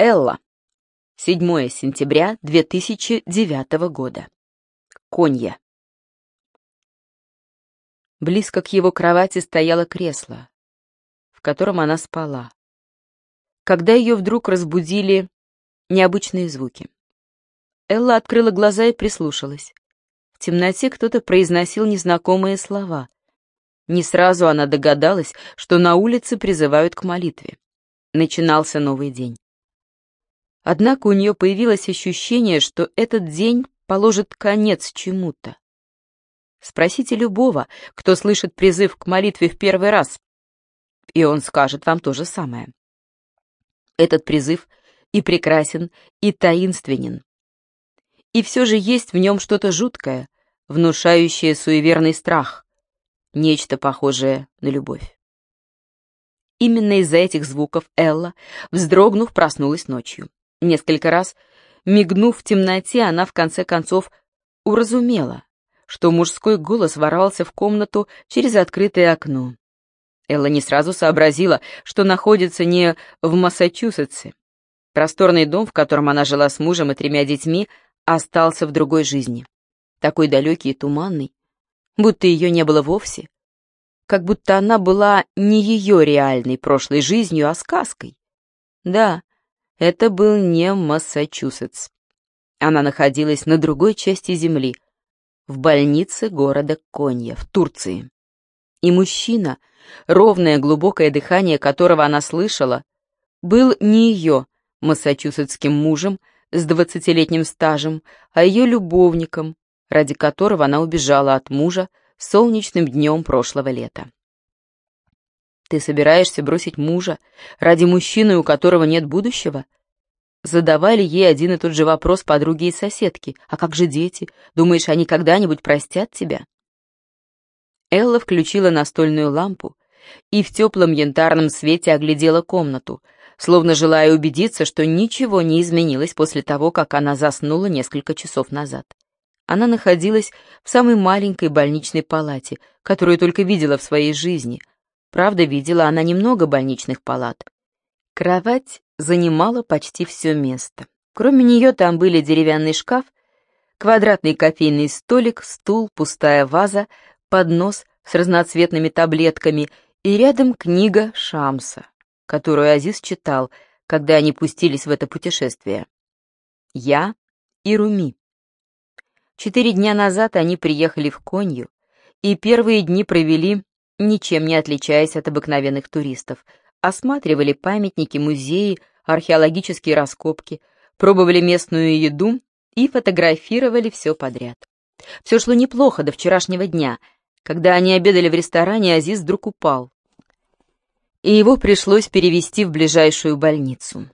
Элла. 7 сентября 2009 года. Конья. Близко к его кровати стояло кресло, в котором она спала. Когда ее вдруг разбудили необычные звуки. Элла открыла глаза и прислушалась. В темноте кто-то произносил незнакомые слова. Не сразу она догадалась, что на улице призывают к молитве. Начинался новый день. Однако у нее появилось ощущение, что этот день положит конец чему-то. Спросите любого, кто слышит призыв к молитве в первый раз, и он скажет вам то же самое. Этот призыв и прекрасен, и таинственен. И все же есть в нем что-то жуткое, внушающее суеверный страх, нечто похожее на любовь. Именно из-за этих звуков Элла, вздрогнув, проснулась ночью. Несколько раз, мигнув в темноте, она в конце концов уразумела, что мужской голос ворвался в комнату через открытое окно. Элла не сразу сообразила, что находится не в Массачусетсе. Просторный дом, в котором она жила с мужем и тремя детьми, остался в другой жизни. Такой далекий и туманный, будто ее не было вовсе. Как будто она была не ее реальной прошлой жизнью, а сказкой. Да, это был не Массачусетс. Она находилась на другой части земли, в больнице города Конья, в Турции. И мужчина, ровное глубокое дыхание которого она слышала, был не ее массачусетским мужем с двадцатилетним стажем, а ее любовником, ради которого она убежала от мужа солнечным днем прошлого лета. Ты собираешься бросить мужа ради мужчины, у которого нет будущего? Задавали ей один и тот же вопрос подруги и соседки. А как же дети? Думаешь, они когда-нибудь простят тебя? Элла включила настольную лампу и в теплом янтарном свете оглядела комнату, словно желая убедиться, что ничего не изменилось после того, как она заснула несколько часов назад. Она находилась в самой маленькой больничной палате, которую только видела в своей жизни — Правда, видела она немного больничных палат. Кровать занимала почти все место. Кроме нее там были деревянный шкаф, квадратный кофейный столик, стул, пустая ваза, поднос с разноцветными таблетками и рядом книга Шамса, которую Азиз читал, когда они пустились в это путешествие. Я и Руми. Четыре дня назад они приехали в Конью, и первые дни провели ничем не отличаясь от обыкновенных туристов, осматривали памятники, музеи, археологические раскопки, пробовали местную еду и фотографировали все подряд. Все шло неплохо до вчерашнего дня. Когда они обедали в ресторане, Азиз вдруг упал. И его пришлось перевести в ближайшую больницу.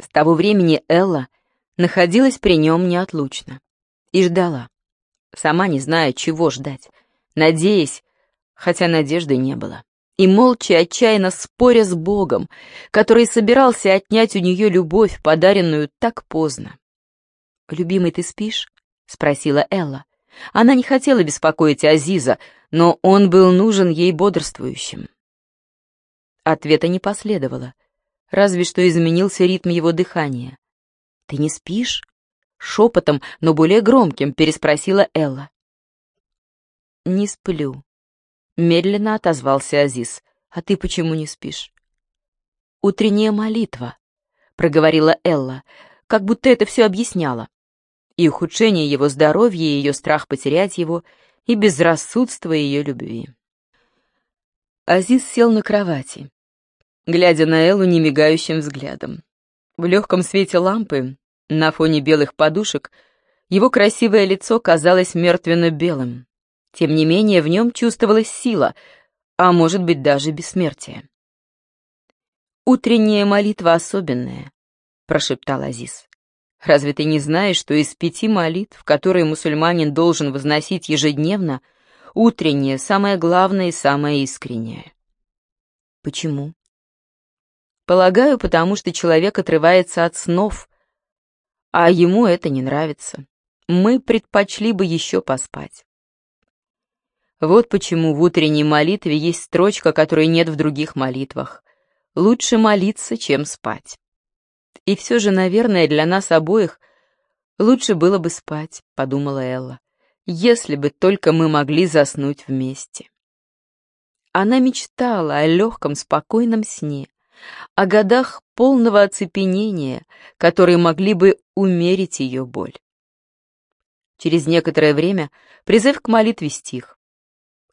С того времени Элла находилась при нем неотлучно и ждала, сама не зная, чего ждать, надеясь, хотя надежды не было. И молча, отчаянно споря с Богом, который собирался отнять у нее любовь, подаренную так поздно. «Любимый, ты спишь?» — спросила Элла. Она не хотела беспокоить Азиза, но он был нужен ей бодрствующим. Ответа не последовало, разве что изменился ритм его дыхания. «Ты не спишь?» — шепотом, но более громким переспросила Элла. «Не сплю», Медленно отозвался Азиз. «А ты почему не спишь?» «Утренняя молитва», — проговорила Элла, как будто это все объясняло. И ухудшение его здоровья, и ее страх потерять его, и безрассудство ее любви. Азиз сел на кровати, глядя на Эллу немигающим взглядом. В легком свете лампы, на фоне белых подушек, его красивое лицо казалось мертвенно-белым. Тем не менее, в нем чувствовалась сила, а может быть даже бессмертие. «Утренняя молитва особенная», — прошептал Азиз. «Разве ты не знаешь, что из пяти молитв, которые мусульманин должен возносить ежедневно, утренняя самая главная и самая искренняя?» «Почему?» «Полагаю, потому что человек отрывается от снов, а ему это не нравится. Мы предпочли бы еще поспать». Вот почему в утренней молитве есть строчка, которой нет в других молитвах. «Лучше молиться, чем спать». И все же, наверное, для нас обоих лучше было бы спать, подумала Элла, если бы только мы могли заснуть вместе. Она мечтала о легком, спокойном сне, о годах полного оцепенения, которые могли бы умерить ее боль. Через некоторое время призыв к молитве стих.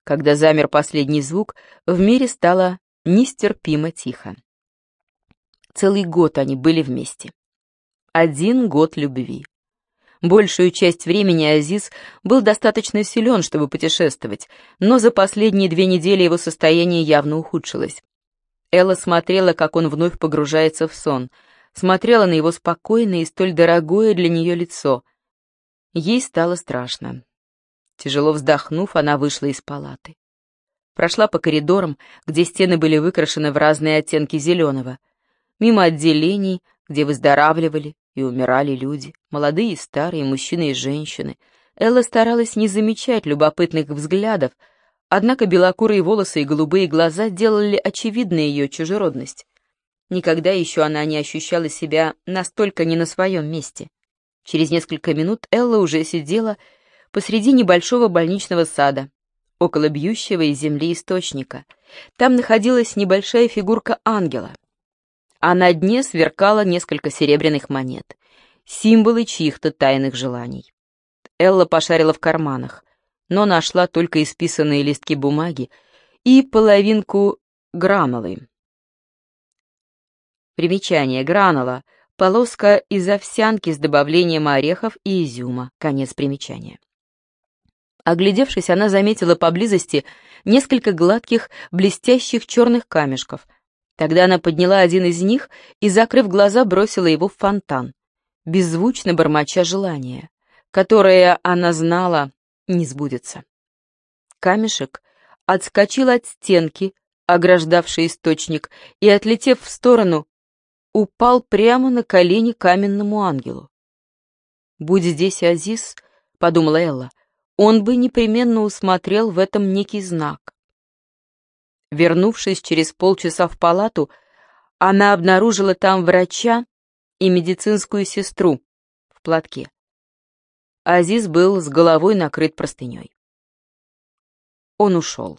Когда замер последний звук, в мире стало нестерпимо тихо. Целый год они были вместе. Один год любви. Большую часть времени Азиз был достаточно силен, чтобы путешествовать, но за последние две недели его состояние явно ухудшилось. Элла смотрела, как он вновь погружается в сон, смотрела на его спокойное и столь дорогое для нее лицо. Ей стало страшно. Тяжело вздохнув, она вышла из палаты. Прошла по коридорам, где стены были выкрашены в разные оттенки зеленого, мимо отделений, где выздоравливали и умирали люди, молодые и старые, мужчины и женщины. Элла старалась не замечать любопытных взглядов, Однако белокурые волосы и голубые глаза делали очевидной ее чужеродность. Никогда еще она не ощущала себя настолько не на своем месте. Через несколько минут Элла уже сидела посреди небольшого больничного сада, около бьющего из земли источника. Там находилась небольшая фигурка ангела, а на дне сверкало несколько серебряных монет, символы чьих-то тайных желаний. Элла пошарила в карманах но нашла только исписанные листки бумаги и половинку гранолы. Примечание. Гранула — полоска из овсянки с добавлением орехов и изюма. Конец примечания. Оглядевшись, она заметила поблизости несколько гладких, блестящих черных камешков. Тогда она подняла один из них и, закрыв глаза, бросила его в фонтан, беззвучно бормоча желания, которое она знала не сбудется. Камешек отскочил от стенки, ограждавшей источник, и, отлетев в сторону, упал прямо на колени каменному ангелу. «Будь здесь Азиз», — подумала Элла, — «он бы непременно усмотрел в этом некий знак». Вернувшись через полчаса в палату, она обнаружила там врача и медицинскую сестру в платке. Азиз был с головой накрыт простыней. Он ушел.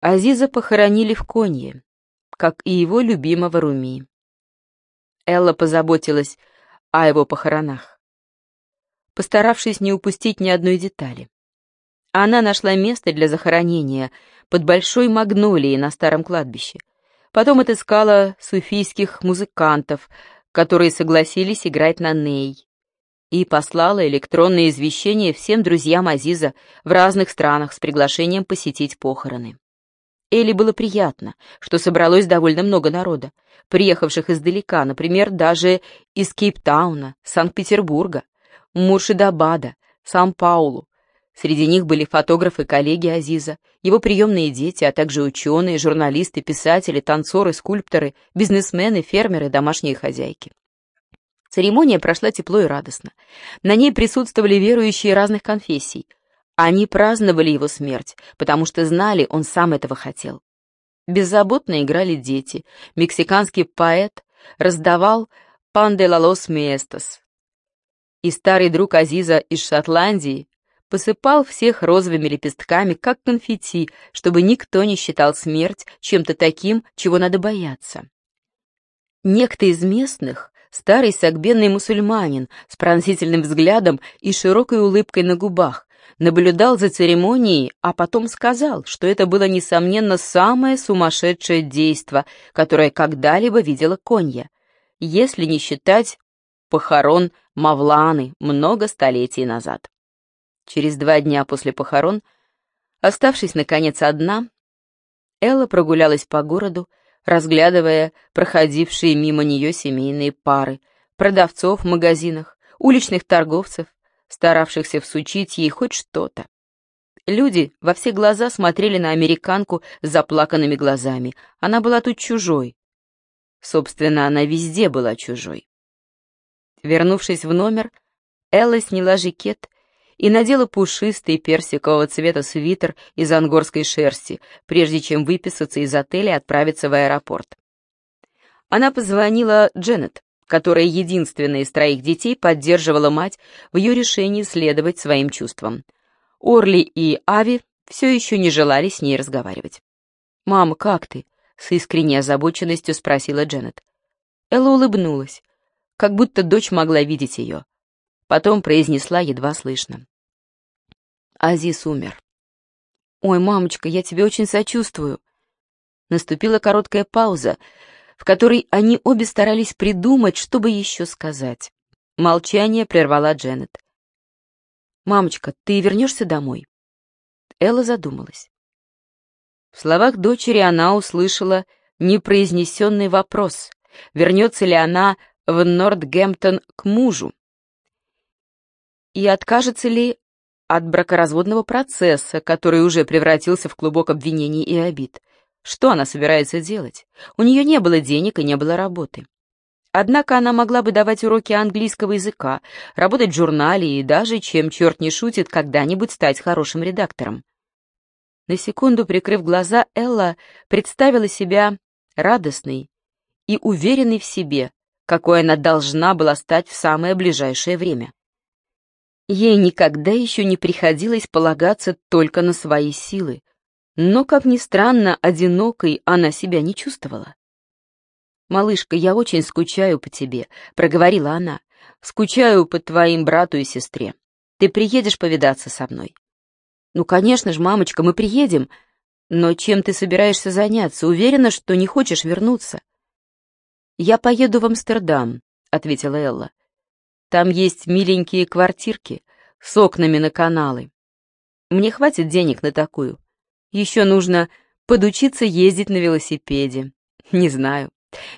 Азиза похоронили в Конье, как и его любимого Руми. Элла позаботилась о его похоронах, постаравшись не упустить ни одной детали. Она нашла место для захоронения под большой магнолией на старом кладбище. Потом отыскала суфийских музыкантов, которые согласились играть на ней, и послала электронное извещение всем друзьям Азиза в разных странах с приглашением посетить похороны. Элли было приятно, что собралось довольно много народа, приехавших издалека, например, даже из Кейптауна, Санкт-Петербурга, Муршидабада, Сан-Паулу. Среди них были фотографы коллеги Азиза, его приемные дети, а также ученые, журналисты, писатели, танцоры, скульпторы, бизнесмены, фермеры, домашние хозяйки. Церемония прошла тепло и радостно. На ней присутствовали верующие разных конфессий. Они праздновали его смерть, потому что знали, он сам этого хотел. Беззаботно играли дети. Мексиканский поэт раздавал «Пан де ла лос местос». И старый друг Азиза из Шотландии посыпал всех розовыми лепестками, как конфетти, чтобы никто не считал смерть чем-то таким, чего надо бояться. Некто из местных, старый сагбенный мусульманин с пронзительным взглядом и широкой улыбкой на губах, наблюдал за церемонией, а потом сказал, что это было, несомненно, самое сумасшедшее действо, которое когда-либо видела Конья, если не считать похорон Мавланы много столетий назад. Через два дня после похорон, оставшись, наконец, одна, Элла прогулялась по городу, разглядывая проходившие мимо нее семейные пары, продавцов в магазинах, уличных торговцев, старавшихся всучить ей хоть что-то. Люди во все глаза смотрели на американку с заплаканными глазами. Она была тут чужой. Собственно, она везде была чужой. Вернувшись в номер, Элла сняла жакет и надела пушистый персикового цвета свитер из ангорской шерсти, прежде чем выписаться из отеля и отправиться в аэропорт. Она позвонила Дженнет, которая единственная из троих детей поддерживала мать в ее решении следовать своим чувствам. Орли и Ави все еще не желали с ней разговаривать. «Мама, как ты?» — с искренней озабоченностью спросила Дженнет. Элла улыбнулась, как будто дочь могла видеть ее. Потом произнесла едва слышно. Азис умер. «Ой, мамочка, я тебе очень сочувствую». Наступила короткая пауза, в которой они обе старались придумать, что бы еще сказать. Молчание прервала Дженнет. «Мамочка, ты вернешься домой?» Элла задумалась. В словах дочери она услышала непроизнесенный вопрос, вернется ли она в Нортгемптон к мужу и откажется ли от бракоразводного процесса, который уже превратился в клубок обвинений и обид. Что она собирается делать? У нее не было денег и не было работы. Однако она могла бы давать уроки английского языка, работать в журнале и даже, чем черт не шутит, когда-нибудь стать хорошим редактором. На секунду прикрыв глаза, Элла представила себя радостной и уверенной в себе, какой она должна была стать в самое ближайшее время. Ей никогда еще не приходилось полагаться только на свои силы, но, как ни странно, одинокой она себя не чувствовала. «Малышка, я очень скучаю по тебе», — проговорила она. «Скучаю по твоим брату и сестре. Ты приедешь повидаться со мной?» «Ну, конечно же, мамочка, мы приедем. Но чем ты собираешься заняться? Уверена, что не хочешь вернуться?» «Я поеду в Амстердам», — ответила Элла. «Там есть миленькие квартирки с окнами на каналы. Мне хватит денег на такую. Еще нужно подучиться ездить на велосипеде. Не знаю.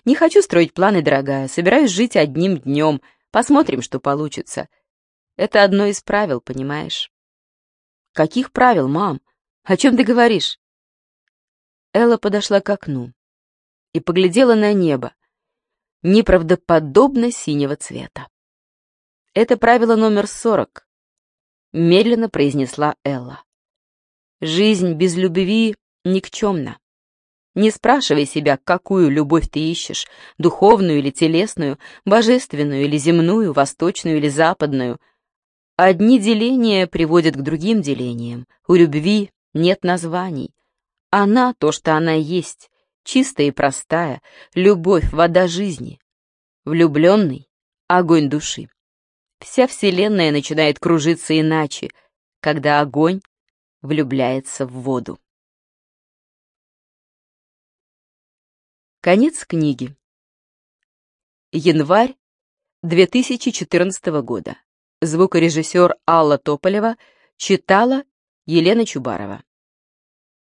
Не хочу строить планы, дорогая. Собираюсь жить одним днем. Посмотрим, что получится. Это одно из правил, понимаешь? Каких правил, мам? О чем ты говоришь? Элла подошла к окну и поглядела на небо, неправдоподобно синего цвета. Это правило номер сорок, медленно произнесла Элла. Жизнь без любви никчемна. Не спрашивай себя, какую любовь ты ищешь, духовную или телесную, божественную или земную, восточную или западную. Одни деления приводят к другим делениям. У любви нет названий. Она то, что она есть, чистая и простая, любовь, вода жизни. Влюбленный — огонь души. Вся Вселенная начинает кружиться иначе, когда огонь влюбляется в воду. Конец книги. Январь 2014 года. Звукорежиссер Алла Тополева читала Елена Чубарова.